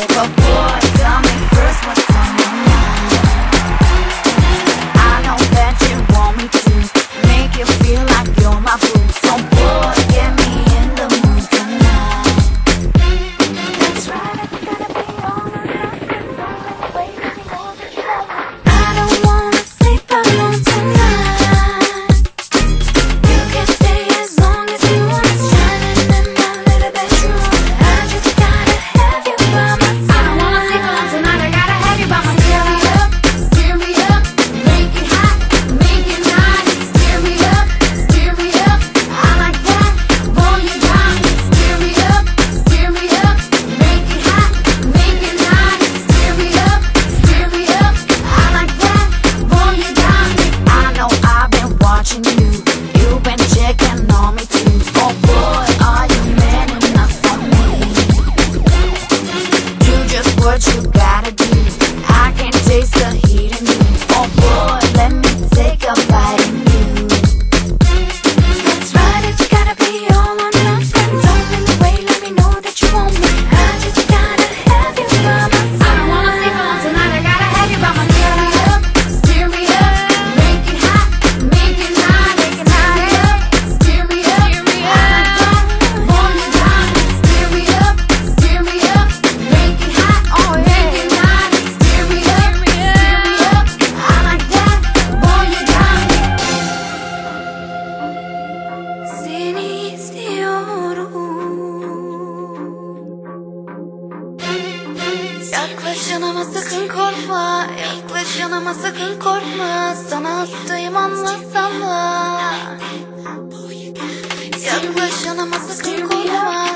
up. Sakın korkma. Yaklaş yanıma sakın korkma. Sana hastayım anlasana Yaklaş yanıma sakın korkma